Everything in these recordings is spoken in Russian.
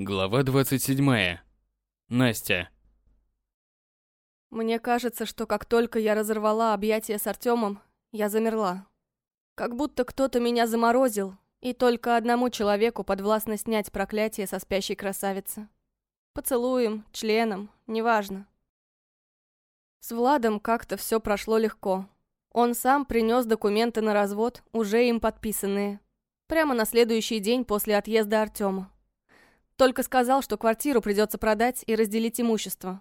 Глава 27. Настя. Мне кажется, что как только я разорвала объятия с Артемом, я замерла. Как будто кто-то меня заморозил, и только одному человеку подвластно снять проклятие со спящей красавицы. Поцелуем, членом, неважно. С Владом как-то все прошло легко. Он сам принес документы на развод, уже им подписанные. Прямо на следующий день после отъезда Артема. Только сказал, что квартиру придется продать и разделить имущество.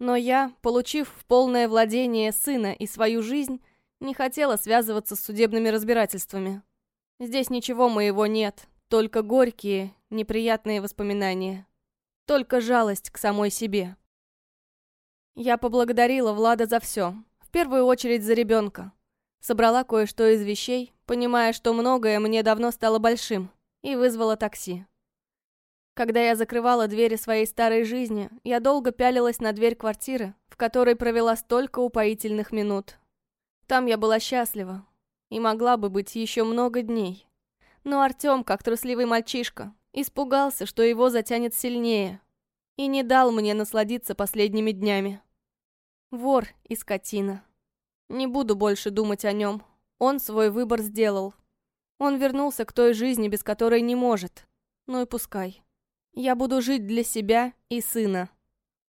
Но я, получив в полное владение сына и свою жизнь, не хотела связываться с судебными разбирательствами. Здесь ничего моего нет, только горькие, неприятные воспоминания. Только жалость к самой себе. Я поблагодарила Влада за все, в первую очередь за ребенка. Собрала кое-что из вещей, понимая, что многое мне давно стало большим, и вызвала такси. Когда я закрывала двери своей старой жизни, я долго пялилась на дверь квартиры, в которой провела столько упоительных минут. Там я была счастлива и могла бы быть еще много дней. Но Артем, как трусливый мальчишка, испугался, что его затянет сильнее, и не дал мне насладиться последними днями. Вор и скотина. Не буду больше думать о нем. Он свой выбор сделал. Он вернулся к той жизни, без которой не может. Ну и пускай. Я буду жить для себя и сына.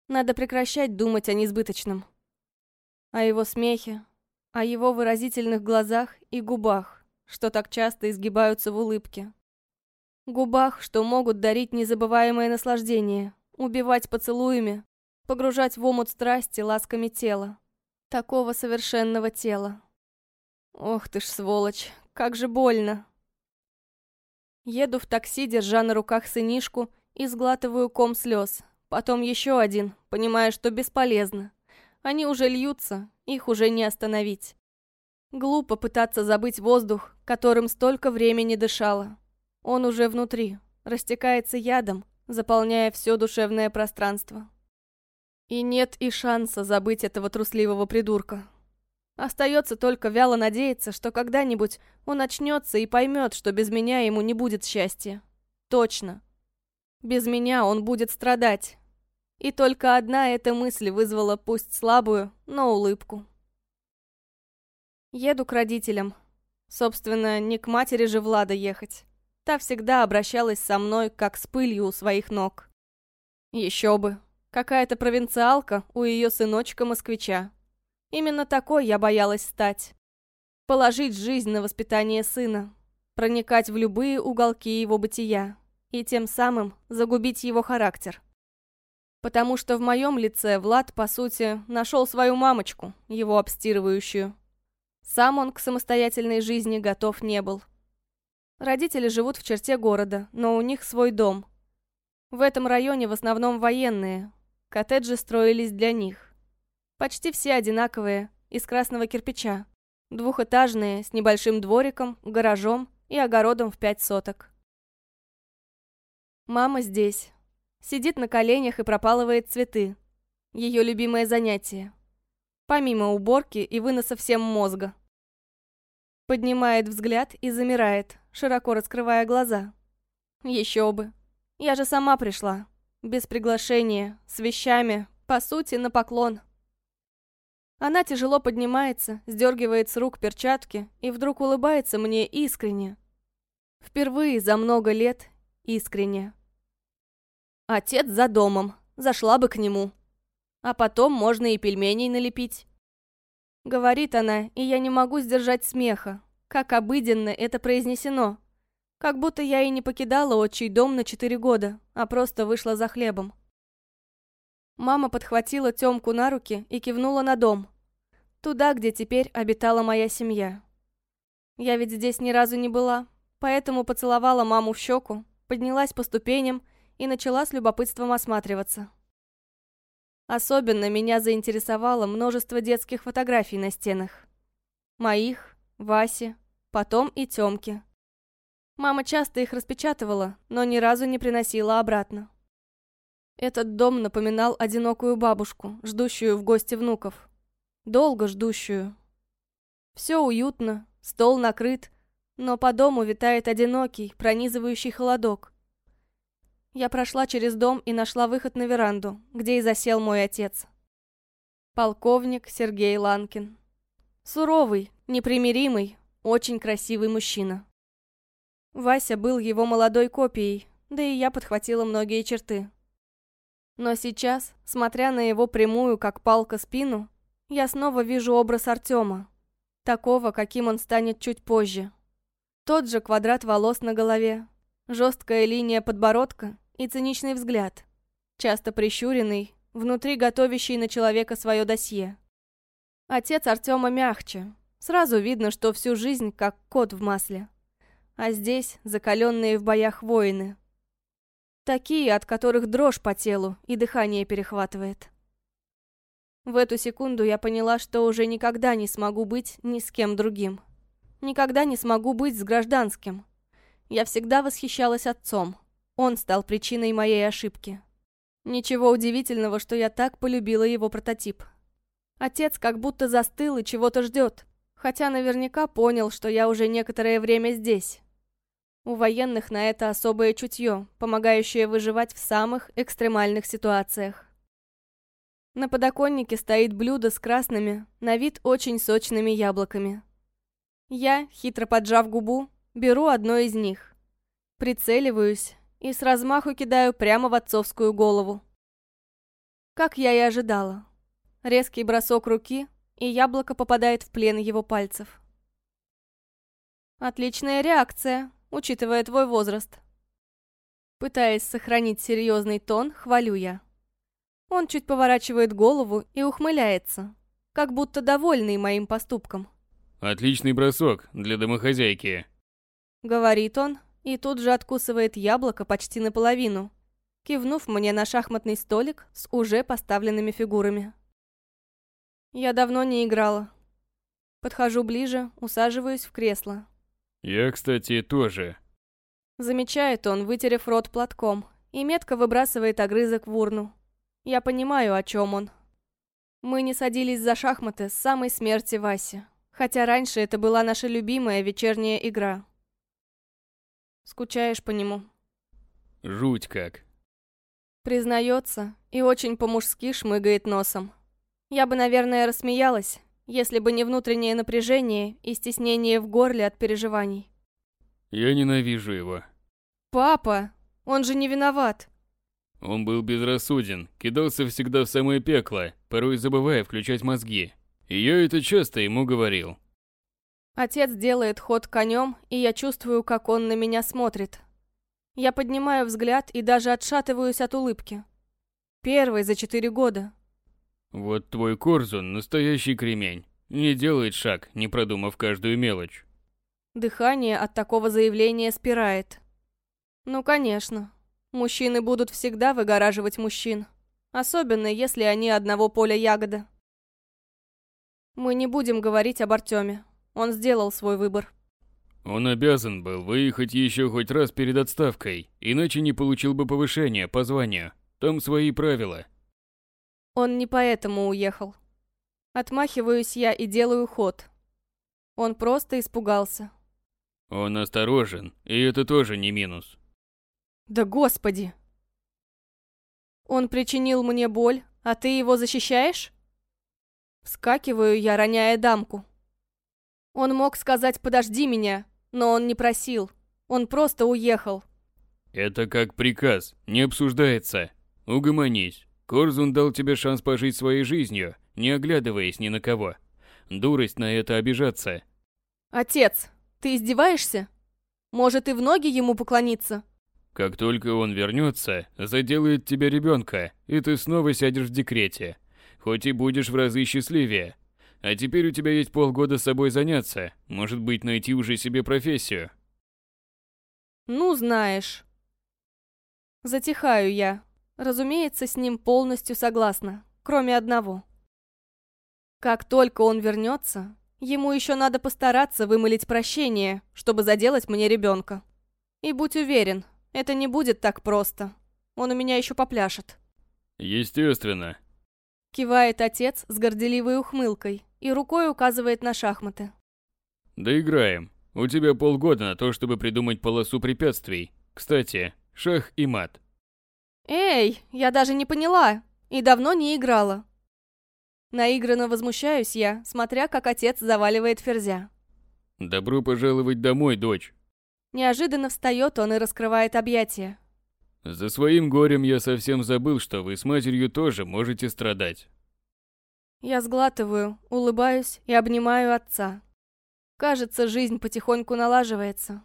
Надо прекращать думать о несбыточном. О его смехе, о его выразительных глазах и губах, что так часто изгибаются в улыбке. Губах, что могут дарить незабываемое наслаждение, убивать поцелуями, погружать в омут страсти ласками тела. Такого совершенного тела. Ох ты ж сволочь, как же больно. Еду в такси, держа на руках сынишку и сглатываю ком слез. Потом еще один, понимая, что бесполезно. Они уже льются, их уже не остановить. Глупо пытаться забыть воздух, которым столько времени дышала. Он уже внутри, растекается ядом, заполняя все душевное пространство. И нет и шанса забыть этого трусливого придурка. Остается только вяло надеяться, что когда-нибудь он очнется и поймет, что без меня ему не будет счастья. Точно. Без меня он будет страдать. И только одна эта мысль вызвала пусть слабую, но улыбку. Еду к родителям. Собственно, не к матери же Влада ехать. Та всегда обращалась со мной, как с пылью у своих ног. Еще бы. Какая-то провинциалка у ее сыночка-москвича. Именно такой я боялась стать. Положить жизнь на воспитание сына. Проникать в любые уголки его бытия и тем самым загубить его характер. Потому что в моем лице Влад, по сути, нашел свою мамочку, его обстирывающую. Сам он к самостоятельной жизни готов не был. Родители живут в черте города, но у них свой дом. В этом районе в основном военные. Коттеджи строились для них. Почти все одинаковые, из красного кирпича. Двухэтажные, с небольшим двориком, гаражом и огородом в пять соток. Мама здесь. Сидит на коленях и пропалывает цветы. Ее любимое занятие. Помимо уборки и выноса всем мозга. Поднимает взгляд и замирает, широко раскрывая глаза. Еще бы. Я же сама пришла. Без приглашения, с вещами, по сути, на поклон. Она тяжело поднимается, сдергивает с рук перчатки и вдруг улыбается мне искренне. Впервые за много лет искренне. Отец за домом. Зашла бы к нему. А потом можно и пельменей налепить. Говорит она, и я не могу сдержать смеха. Как обыденно это произнесено. Как будто я и не покидала отчий дом на четыре года, а просто вышла за хлебом. Мама подхватила Тёмку на руки и кивнула на дом. Туда, где теперь обитала моя семья. Я ведь здесь ни разу не была, поэтому поцеловала маму в щеку, поднялась по ступеням и начала с любопытством осматриваться. Особенно меня заинтересовало множество детских фотографий на стенах. Моих, Васи, потом и Тёмки. Мама часто их распечатывала, но ни разу не приносила обратно. Этот дом напоминал одинокую бабушку, ждущую в гости внуков. Долго ждущую. Все уютно, стол накрыт, но по дому витает одинокий, пронизывающий холодок. Я прошла через дом и нашла выход на веранду, где и засел мой отец. Полковник Сергей Ланкин. Суровый, непримиримый, очень красивый мужчина. Вася был его молодой копией, да и я подхватила многие черты. Но сейчас, смотря на его прямую, как палка, спину, я снова вижу образ Артема, такого, каким он станет чуть позже. Тот же квадрат волос на голове, жесткая линия подбородка и циничный взгляд, часто прищуренный, внутри готовящий на человека свое досье. Отец Артема мягче, сразу видно, что всю жизнь как кот в масле. А здесь закаленные в боях воины. Такие, от которых дрожь по телу и дыхание перехватывает. В эту секунду я поняла, что уже никогда не смогу быть ни с кем другим. Никогда не смогу быть с гражданским. Я всегда восхищалась отцом. Он стал причиной моей ошибки. Ничего удивительного, что я так полюбила его прототип. Отец как будто застыл и чего-то ждет, хотя наверняка понял, что я уже некоторое время здесь. У военных на это особое чутье, помогающее выживать в самых экстремальных ситуациях. На подоконнике стоит блюдо с красными, на вид очень сочными яблоками. Я, хитро поджав губу, беру одно из них. Прицеливаюсь и с размаху кидаю прямо в отцовскую голову. Как я и ожидала. Резкий бросок руки, и яблоко попадает в плен его пальцев. Отличная реакция, учитывая твой возраст. Пытаясь сохранить серьезный тон, хвалю я. Он чуть поворачивает голову и ухмыляется, как будто довольный моим поступком. Отличный бросок для домохозяйки. Говорит он и тут же откусывает яблоко почти наполовину, кивнув мне на шахматный столик с уже поставленными фигурами. Я давно не играла. Подхожу ближе, усаживаюсь в кресло. Я, кстати, тоже. Замечает он, вытерев рот платком, и метко выбрасывает огрызок в урну. Я понимаю, о чем он. Мы не садились за шахматы с самой смерти Васи. Хотя раньше это была наша любимая вечерняя игра. Скучаешь по нему? Жуть как. Признается и очень по-мужски шмыгает носом. Я бы, наверное, рассмеялась, если бы не внутреннее напряжение и стеснение в горле от переживаний. Я ненавижу его. Папа, он же не виноват. Он был безрассуден, кидался всегда в самое пекло, порой забывая включать мозги. И я это часто ему говорил. Отец делает ход конем, и я чувствую, как он на меня смотрит. Я поднимаю взгляд и даже отшатываюсь от улыбки. Первый за четыре года. Вот твой Корзун настоящий кремень. Не делает шаг, не продумав каждую мелочь. Дыхание от такого заявления спирает. Ну, конечно. Мужчины будут всегда выгораживать мужчин. Особенно, если они одного поля ягода. Мы не будем говорить об Артеме. Он сделал свой выбор. Он обязан был выехать еще хоть раз перед отставкой, иначе не получил бы повышения по званию. Там свои правила. Он не поэтому уехал. Отмахиваюсь я и делаю ход. Он просто испугался. Он осторожен, и это тоже не минус. Да господи! Он причинил мне боль, а ты его защищаешь? Вскакиваю я, роняя дамку. Он мог сказать «подожди меня», но он не просил. Он просто уехал. Это как приказ, не обсуждается. Угомонись. Корзун дал тебе шанс пожить своей жизнью, не оглядываясь ни на кого. Дурость на это обижаться. Отец, ты издеваешься? Может и в ноги ему поклониться? Как только он вернется, заделает тебе ребенка, и ты снова сядешь в декрете. Хоть и будешь в разы счастливее. А теперь у тебя есть полгода собой заняться, может быть, найти уже себе профессию. Ну, знаешь. Затихаю я. Разумеется, с ним полностью согласна, кроме одного. Как только он вернется, ему еще надо постараться вымолить прощение, чтобы заделать мне ребенка. И будь уверен, это не будет так просто. Он у меня еще попляшет. Естественно. Кивает отец с горделивой ухмылкой и рукой указывает на шахматы. Доиграем. У тебя полгода на то, чтобы придумать полосу препятствий. Кстати, шах и мат. Эй, я даже не поняла и давно не играла. Наигранно возмущаюсь я, смотря как отец заваливает ферзя. Добро пожаловать домой, дочь. Неожиданно встает он и раскрывает объятия. За своим горем я совсем забыл, что вы с матерью тоже можете страдать. Я сглатываю, улыбаюсь и обнимаю отца. Кажется, жизнь потихоньку налаживается.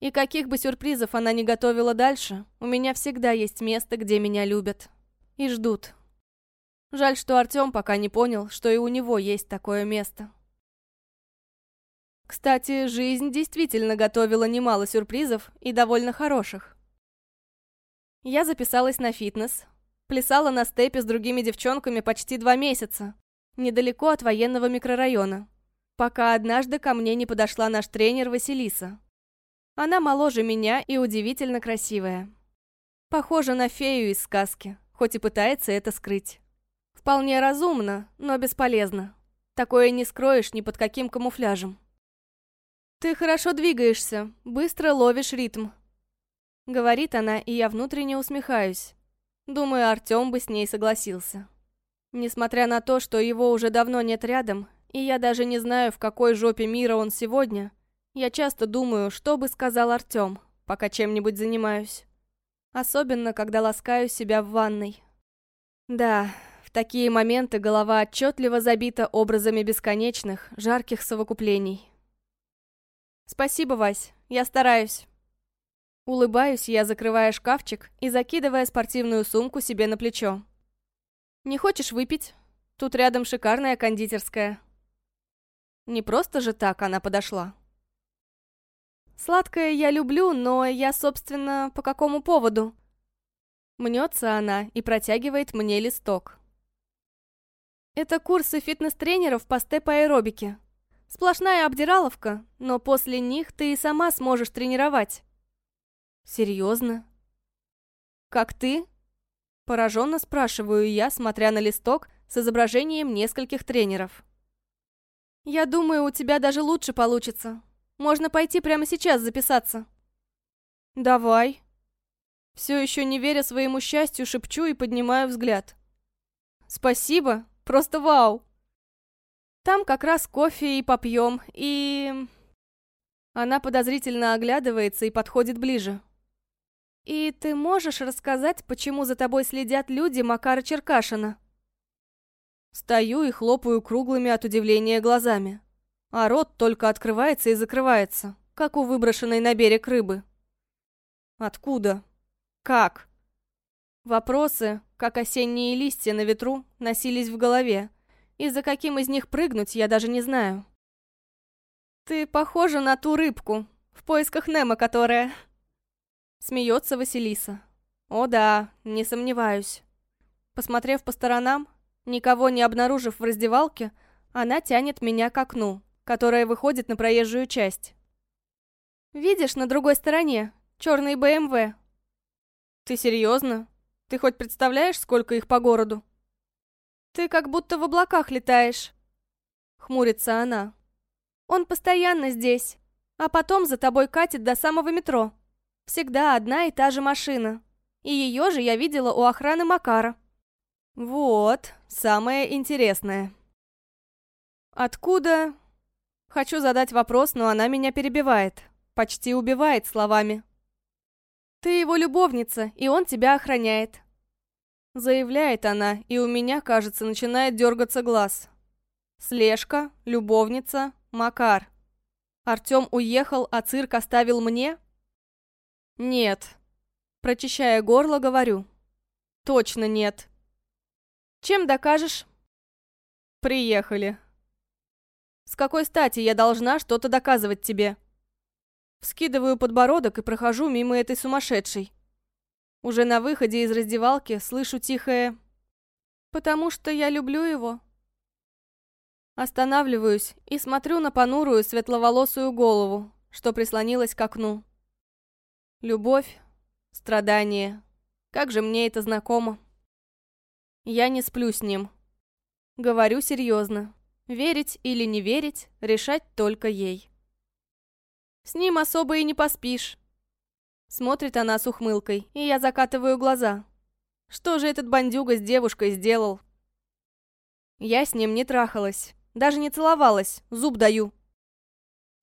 И каких бы сюрпризов она ни готовила дальше, у меня всегда есть место, где меня любят. И ждут. Жаль, что Артём пока не понял, что и у него есть такое место. Кстати, жизнь действительно готовила немало сюрпризов и довольно хороших. Я записалась на фитнес, плясала на степе с другими девчонками почти два месяца, недалеко от военного микрорайона, пока однажды ко мне не подошла наш тренер Василиса. Она моложе меня и удивительно красивая. Похожа на фею из сказки, хоть и пытается это скрыть. Вполне разумно, но бесполезно. Такое не скроешь ни под каким камуфляжем. «Ты хорошо двигаешься, быстро ловишь ритм», — говорит она, и я внутренне усмехаюсь. Думаю, Артём бы с ней согласился. Несмотря на то, что его уже давно нет рядом, и я даже не знаю, в какой жопе мира он сегодня, я часто думаю, что бы сказал Артём, пока чем-нибудь занимаюсь. Особенно, когда ласкаю себя в ванной. Да, в такие моменты голова отчетливо забита образами бесконечных, жарких совокуплений. Спасибо, Вась, я стараюсь. Улыбаюсь я, закрывая шкафчик и закидывая спортивную сумку себе на плечо. Не хочешь выпить? Тут рядом шикарная кондитерская. Не просто же так она подошла. Сладкое я люблю, но я, собственно, по какому поводу? Мнется она и протягивает мне листок. Это курсы фитнес-тренеров по степ-аэробике. Сплошная обдираловка, но после них ты и сама сможешь тренировать. Серьезно? Как ты? Пораженно спрашиваю я, смотря на листок с изображением нескольких тренеров. Я думаю, у тебя даже лучше получится. Можно пойти прямо сейчас записаться. Давай. Все еще не веря своему счастью, шепчу и поднимаю взгляд. Спасибо, просто вау. Там как раз кофе и попьем, и... Она подозрительно оглядывается и подходит ближе. «И ты можешь рассказать, почему за тобой следят люди Макара Черкашина?» Стою и хлопаю круглыми от удивления глазами. А рот только открывается и закрывается, как у выброшенной на берег рыбы. Откуда? Как? Вопросы, как осенние листья на ветру, носились в голове, и за каким из них прыгнуть, я даже не знаю. «Ты похожа на ту рыбку, в поисках Немо, которая...» Смеется Василиса. «О да, не сомневаюсь». Посмотрев по сторонам, никого не обнаружив в раздевалке, она тянет меня к окну, которое выходит на проезжую часть. «Видишь, на другой стороне, черный БМВ». «Ты серьезно? Ты хоть представляешь, сколько их по городу?» «Ты как будто в облаках летаешь», — хмурится она. «Он постоянно здесь, а потом за тобой катит до самого метро. Всегда одна и та же машина. И ее же я видела у охраны Макара». «Вот, самое интересное». «Откуда?» Хочу задать вопрос, но она меня перебивает. Почти убивает словами. «Ты его любовница, и он тебя охраняет. Заявляет она, и у меня, кажется, начинает дергаться глаз. Слежка, любовница, Макар. Артем уехал, а цирк оставил мне? Нет. Прочищая горло, говорю. Точно нет. Чем докажешь? Приехали. С какой стати я должна что-то доказывать тебе? Вскидываю подбородок и прохожу мимо этой сумасшедшей. Уже на выходе из раздевалки слышу тихое «Потому что я люблю его». Останавливаюсь и смотрю на понурую светловолосую голову, что прислонилась к окну. Любовь, страдание. Как же мне это знакомо. Я не сплю с ним. Говорю серьезно. Верить или не верить, решать только ей. С ним особо и не поспишь. Смотрит она с ухмылкой, и я закатываю глаза. Что же этот бандюга с девушкой сделал? Я с ним не трахалась, даже не целовалась, зуб даю.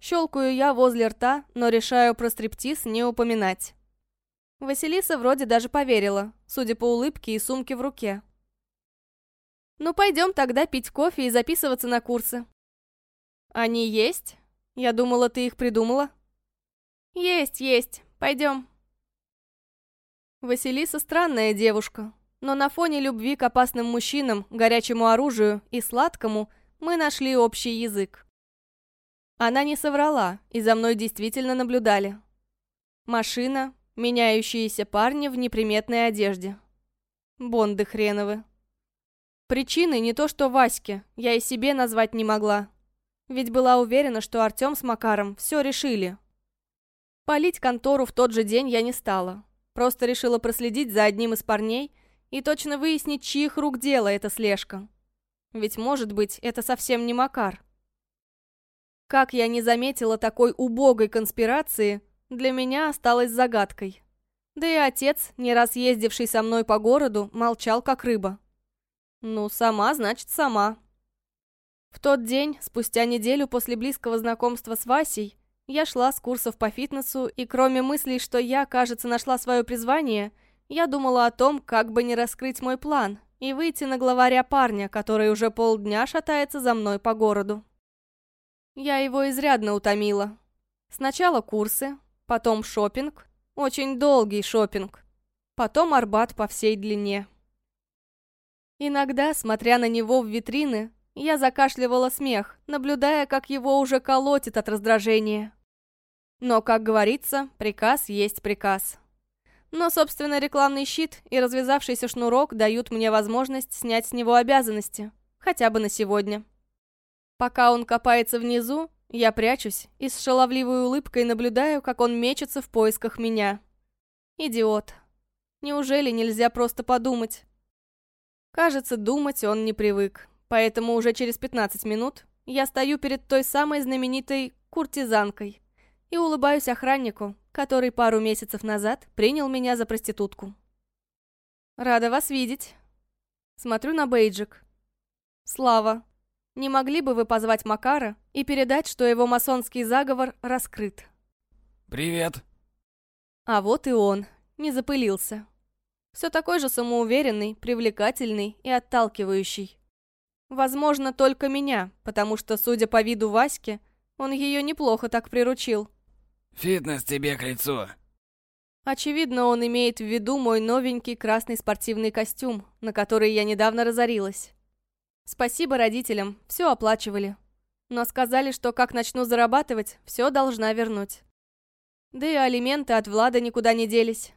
Щелкаю я возле рта, но решаю про стриптиз не упоминать. Василиса вроде даже поверила, судя по улыбке и сумке в руке. «Ну, пойдем тогда пить кофе и записываться на курсы». «Они есть? Я думала, ты их придумала». «Есть, есть. Пойдем». Василиса странная девушка, но на фоне любви к опасным мужчинам, горячему оружию и сладкому мы нашли общий язык. Она не соврала, и за мной действительно наблюдали. Машина, меняющиеся парни в неприметной одежде. Бонды хреновы. Причины не то что Ваське, я и себе назвать не могла. Ведь была уверена, что Артем с Макаром все решили. Полить контору в тот же день я не стала. Просто решила проследить за одним из парней и точно выяснить, чьих рук дело эта слежка. Ведь, может быть, это совсем не Макар. Как я не заметила такой убогой конспирации, для меня осталось загадкой. Да и отец, не раз ездивший со мной по городу, молчал как рыба. Ну, сама, значит, сама. В тот день, спустя неделю после близкого знакомства с Васей, я шла с курсов по фитнесу, и кроме мыслей, что я, кажется, нашла свое призвание, я думала о том, как бы не раскрыть мой план и выйти на главаря парня, который уже полдня шатается за мной по городу. Я его изрядно утомила. Сначала курсы, потом шопинг, очень долгий шопинг, потом Арбат по всей длине. Иногда, смотря на него в витрины, я закашливала смех, наблюдая, как его уже колотит от раздражения. Но, как говорится, приказ есть приказ. Но, собственно, рекламный щит и развязавшийся шнурок дают мне возможность снять с него обязанности, хотя бы на сегодня. Пока он копается внизу, я прячусь и с шаловливой улыбкой наблюдаю, как он мечется в поисках меня. Идиот. Неужели нельзя просто подумать? Кажется, думать он не привык. Поэтому уже через 15 минут я стою перед той самой знаменитой куртизанкой и улыбаюсь охраннику, который пару месяцев назад принял меня за проститутку. «Рада вас видеть». Смотрю на бейджик. «Слава, не могли бы вы позвать Макара и передать, что его масонский заговор раскрыт?» «Привет». А вот и он, не запылился. Все такой же самоуверенный, привлекательный и отталкивающий. Возможно, только меня, потому что, судя по виду Васьки, он ее неплохо так приручил. «Фитнес тебе к лицу!» Очевидно, он имеет в виду мой новенький красный спортивный костюм, на который я недавно разорилась. Спасибо родителям, все оплачивали. Но сказали, что как начну зарабатывать, все должна вернуть. Да и алименты от Влада никуда не делись.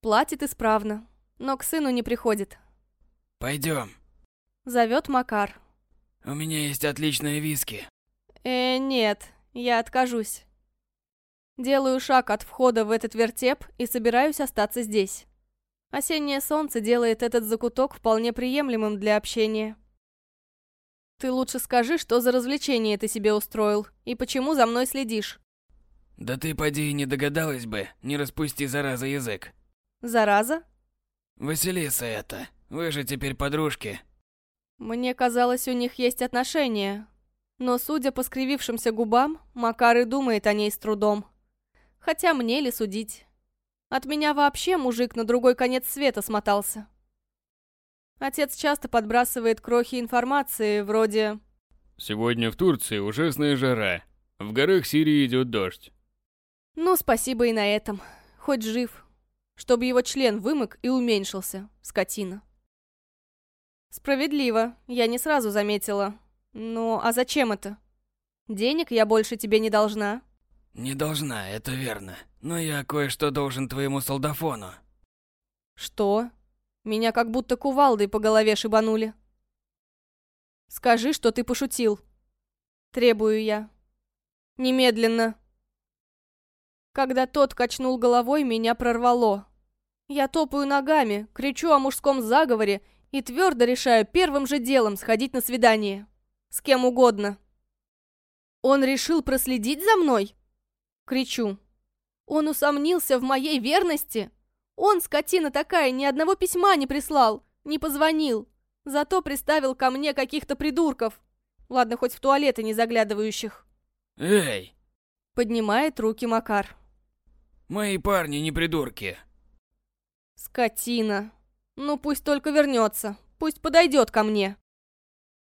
Платит исправно, но к сыну не приходит. «Пойдем», Зовет Макар. «У меня есть отличные виски». Э, нет, я откажусь. Делаю шаг от входа в этот вертеп и собираюсь остаться здесь. Осеннее солнце делает этот закуток вполне приемлемым для общения. Ты лучше скажи, что за развлечение ты себе устроил, и почему за мной следишь. Да ты поди и не догадалась бы, не распусти зараза язык. Зараза? Василиса это, вы же теперь подружки. Мне казалось, у них есть отношения. Но, судя по скривившимся губам, Макар и думает о ней с трудом. Хотя мне ли судить? От меня вообще мужик на другой конец света смотался. Отец часто подбрасывает крохи информации, вроде... Сегодня в Турции ужасная жара. В горах Сирии идет дождь. Ну, спасибо и на этом. Хоть жив. Чтобы его член вымык и уменьшился, скотина. Справедливо, я не сразу заметила. Ну, а зачем это? Денег я больше тебе не должна. Не должна, это верно. Но я кое-что должен твоему солдафону. Что? Меня как будто кувалдой по голове шибанули. Скажи, что ты пошутил. Требую я. Немедленно. Когда тот качнул головой, меня прорвало. Я топаю ногами, кричу о мужском заговоре и твердо решаю первым же делом сходить на свидание. С кем угодно. Он решил проследить за мной? Кричу. Он усомнился в моей верности? Он, скотина такая, ни одного письма не прислал, не позвонил. Зато приставил ко мне каких-то придурков. Ладно, хоть в туалеты не заглядывающих. Эй! Поднимает руки Макар. Мои парни не придурки. Скотина. Ну пусть только вернется. Пусть подойдет ко мне.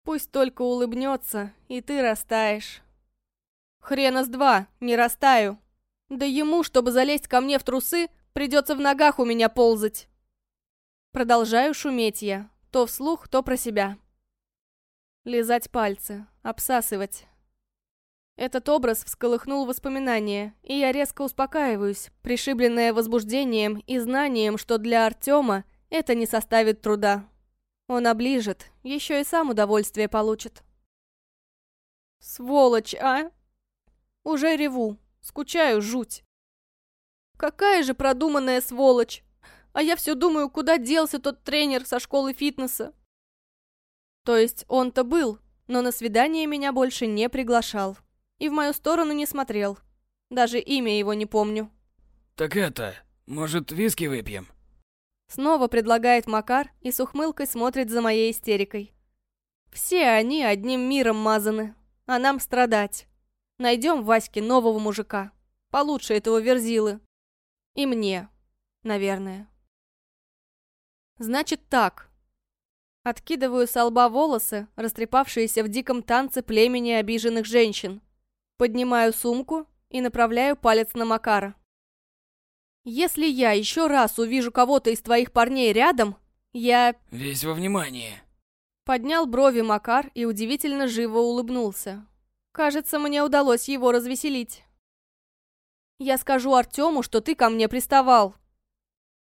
Пусть только улыбнется, и ты растаешь. Хрена с два, не растаю. Да ему, чтобы залезть ко мне в трусы, придется в ногах у меня ползать. Продолжаю шуметь я, то вслух, то про себя. Лизать пальцы, обсасывать. Этот образ всколыхнул воспоминания, и я резко успокаиваюсь, пришибленная возбуждением и знанием, что для Артема это не составит труда. Он оближет, еще и сам удовольствие получит. Сволочь, а? Уже реву, скучаю жуть. Какая же продуманная сволочь! А я все думаю, куда делся тот тренер со школы фитнеса. То есть он-то был, но на свидание меня больше не приглашал. И в мою сторону не смотрел. Даже имя его не помню. Так это, может, виски выпьем? Снова предлагает Макар и с ухмылкой смотрит за моей истерикой. Все они одним миром мазаны, а нам страдать. Найдем Ваське нового мужика. Получше этого верзилы. И мне, наверное. Значит так. Откидываю с лба волосы, растрепавшиеся в диком танце племени обиженных женщин. Поднимаю сумку и направляю палец на Макара. Если я еще раз увижу кого-то из твоих парней рядом, я... Весь во внимании. Поднял брови Макар и удивительно живо улыбнулся. Кажется, мне удалось его развеселить. Я скажу Артему, что ты ко мне приставал.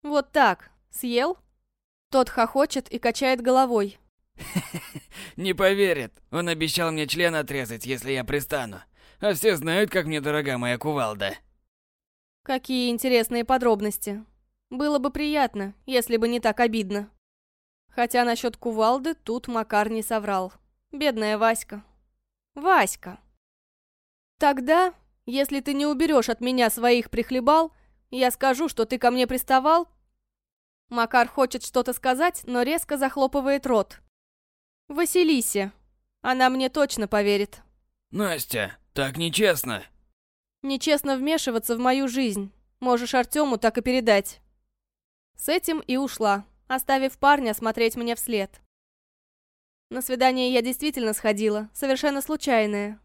Вот так. Съел? Тот хохочет и качает головой. Не поверит. Он обещал мне член отрезать, если я пристану. А все знают, как мне дорога моя кувалда. Какие интересные подробности. Было бы приятно, если бы не так обидно. Хотя насчет кувалды тут Макар не соврал. Бедная Васька. Васька. Тогда, если ты не уберешь от меня своих прихлебал, я скажу, что ты ко мне приставал Макар хочет что-то сказать, но резко захлопывает рот. «Василисе. Она мне точно поверит». «Настя, так нечестно». «Нечестно вмешиваться в мою жизнь. Можешь Артему так и передать». С этим и ушла, оставив парня смотреть мне вслед. На свидание я действительно сходила, совершенно случайное.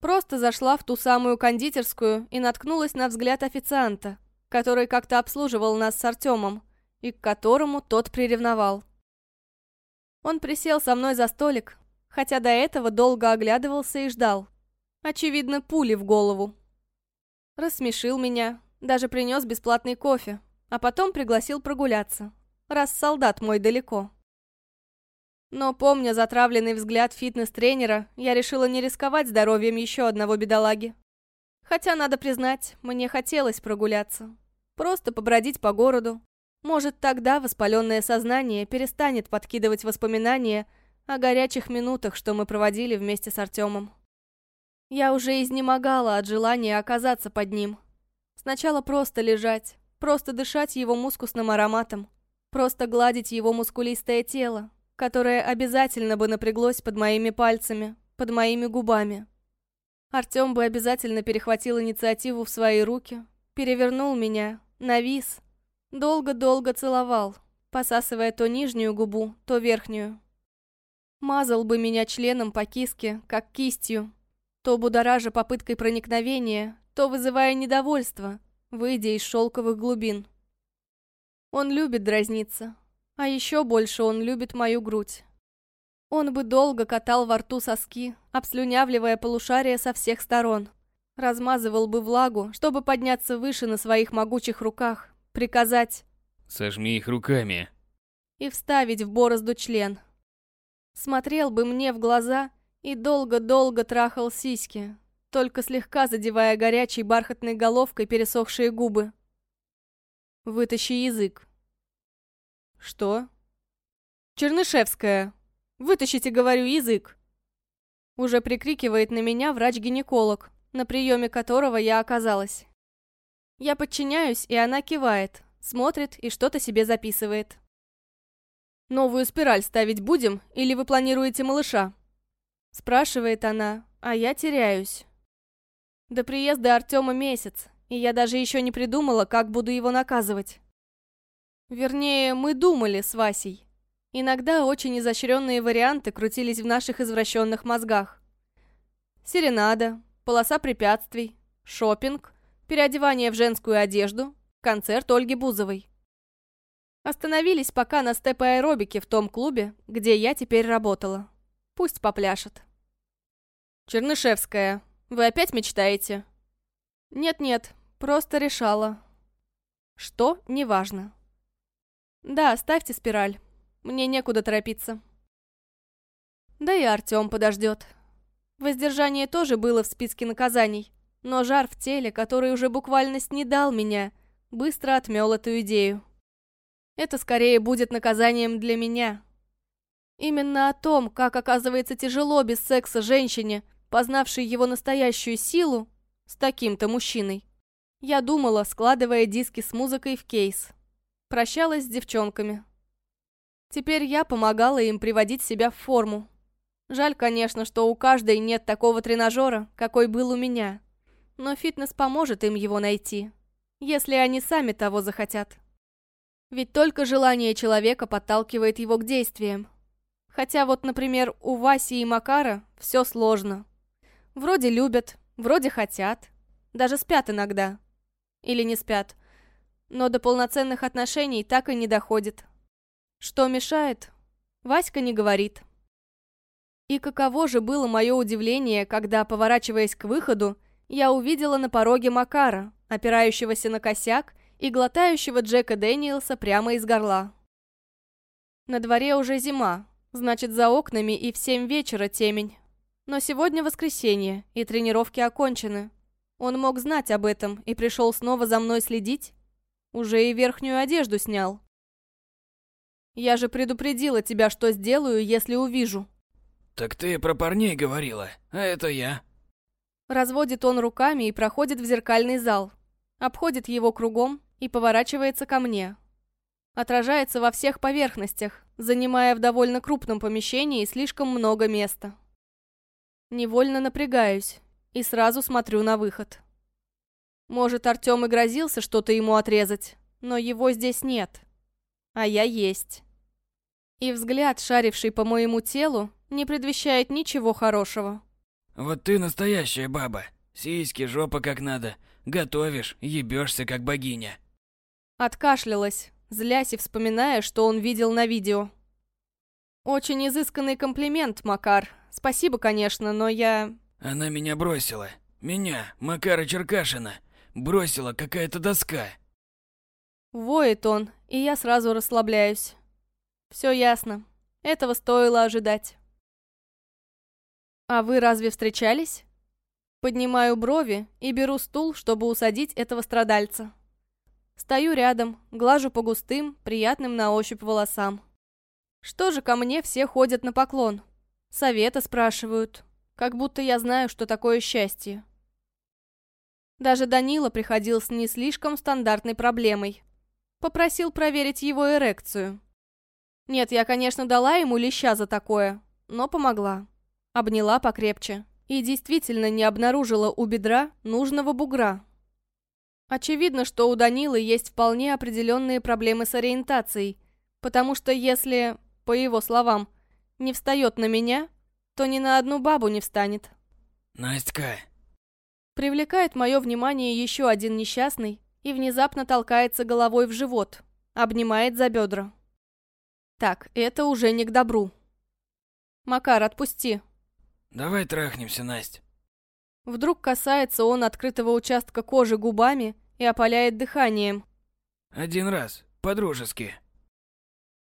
Просто зашла в ту самую кондитерскую и наткнулась на взгляд официанта, который как-то обслуживал нас с Артемом и к которому тот приревновал. Он присел со мной за столик, хотя до этого долго оглядывался и ждал. Очевидно, пули в голову. Рассмешил меня, даже принес бесплатный кофе, а потом пригласил прогуляться, раз солдат мой далеко. Но, помня затравленный взгляд фитнес-тренера, я решила не рисковать здоровьем еще одного бедолаги. Хотя, надо признать, мне хотелось прогуляться. Просто побродить по городу, может, тогда воспаленное сознание перестанет подкидывать воспоминания о горячих минутах, что мы проводили вместе с Артемом. Я уже изнемогала от желания оказаться под ним. Сначала просто лежать, просто дышать его мускусным ароматом, просто гладить его мускулистое тело, которое обязательно бы напряглось под моими пальцами, под моими губами. Артем бы обязательно перехватил инициативу в свои руки, перевернул меня, навис, Долго-долго целовал, посасывая то нижнюю губу, то верхнюю. Мазал бы меня членом по киске, как кистью, то будоража попыткой проникновения, то вызывая недовольство, выйдя из шелковых глубин. Он любит дразниться, а еще больше он любит мою грудь. Он бы долго катал во рту соски, обслюнявливая полушария со всех сторон. Размазывал бы влагу, чтобы подняться выше на своих могучих руках, приказать «Сожми их руками» и вставить в борозду член. Смотрел бы мне в глаза и долго-долго трахал сиськи, только слегка задевая горячей бархатной головкой пересохшие губы. «Вытащи язык». «Что?» «Чернышевская, вытащите, говорю, язык». Уже прикрикивает на меня врач-гинеколог, на приеме которого я оказалась. Я подчиняюсь, и она кивает, смотрит и что-то себе записывает. «Новую спираль ставить будем, или вы планируете малыша?» Спрашивает она, а я теряюсь. До приезда Артема месяц, и я даже еще не придумала, как буду его наказывать. Вернее, мы думали с Васей. Иногда очень изощренные варианты крутились в наших извращенных мозгах. Серенада, полоса препятствий, шопинг, переодевание в женскую одежду, концерт Ольги Бузовой. Остановились пока на степ-аэробике в том клубе, где я теперь работала. Пусть попляшет. Чернышевская, вы опять мечтаете? Нет-нет, просто решала. Что, неважно. Да, ставьте спираль. Мне некуда торопиться. Да и Артём подождет. Воздержание тоже было в списке наказаний, но жар в теле, который уже буквально снедал меня, быстро отмел эту идею. Это скорее будет наказанием для меня. Именно о том, как оказывается тяжело без секса женщине, познавшей его настоящую силу, с таким-то мужчиной. Я думала, складывая диски с музыкой в кейс. Прощалась с девчонками. Теперь я помогала им приводить себя в форму. Жаль, конечно, что у каждой нет такого тренажера, какой был у меня. Но фитнес поможет им его найти, если они сами того захотят. Ведь только желание человека подталкивает его к действиям. Хотя вот, например, у Васи и Макара все сложно. Вроде любят, вроде хотят, даже спят иногда. Или не спят. Но до полноценных отношений так и не доходит. Что мешает? Васька не говорит. И каково же было мое удивление, когда, поворачиваясь к выходу, я увидела на пороге Макара, опирающегося на косяк и глотающего Джека Дэниелса прямо из горла. На дворе уже зима, значит, за окнами и в семь вечера темень. Но сегодня воскресенье, и тренировки окончены. Он мог знать об этом и пришел снова за мной следить? Уже и верхнюю одежду снял. Я же предупредила тебя, что сделаю, если увижу. Так ты про парней говорила, а это я. Разводит он руками и проходит в зеркальный зал. Обходит его кругом и поворачивается ко мне. Отражается во всех поверхностях, занимая в довольно крупном помещении слишком много места. Невольно напрягаюсь и сразу смотрю на выход. Может, Артём и грозился что-то ему отрезать, но его здесь нет. А я есть. И взгляд, шаривший по моему телу, не предвещает ничего хорошего. Вот ты настоящая баба. Сиськи, жопа как надо. Готовишь, ебешься как богиня. Откашлялась, злясь и вспоминая, что он видел на видео. Очень изысканный комплимент, Макар. Спасибо, конечно, но я... Она меня бросила. Меня, Макара Черкашина. Бросила какая-то доска. Воет он, и я сразу расслабляюсь. Все ясно. Этого стоило ожидать. А вы разве встречались? Поднимаю брови и беру стул, чтобы усадить этого страдальца. Стою рядом, глажу по густым, приятным на ощупь волосам. Что же ко мне все ходят на поклон? Совета спрашивают, как будто я знаю, что такое счастье. Даже Данила приходил с не слишком стандартной проблемой. Попросил проверить его эрекцию. Нет, я, конечно, дала ему леща за такое, но помогла. Обняла покрепче и действительно не обнаружила у бедра нужного бугра. Очевидно, что у Данилы есть вполне определенные проблемы с ориентацией, потому что если, по его словам, не встает на меня, то ни на одну бабу не встанет. Настя. Привлекает мое внимание еще один несчастный и внезапно толкается головой в живот, обнимает за бедра. Так, это уже не к добру. Макар, отпусти. Давай трахнемся, Настя. Вдруг касается он открытого участка кожи губами и опаляет дыханием. Один раз, по-дружески.